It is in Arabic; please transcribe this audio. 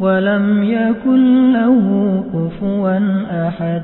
ولم يكن له كفوا أحد.